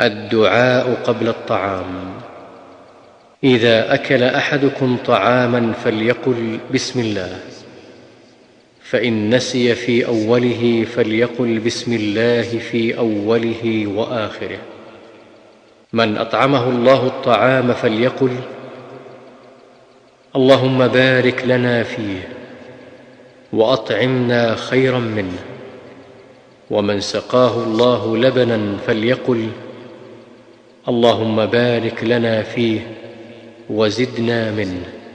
الدعاء قبل الطعام. إذا أكل أحدكم طعاما فليقل بسم الله. فإن نسي في أوله فليقل بسم الله في أوله وآخره. من أطعمه الله الطعام فليقل اللهم بارك لنا فيه وأطعمنا خيرا منه. ومن سقاه الله لبنا فليقل اللهم بارك لنا فيه وزدنا منه.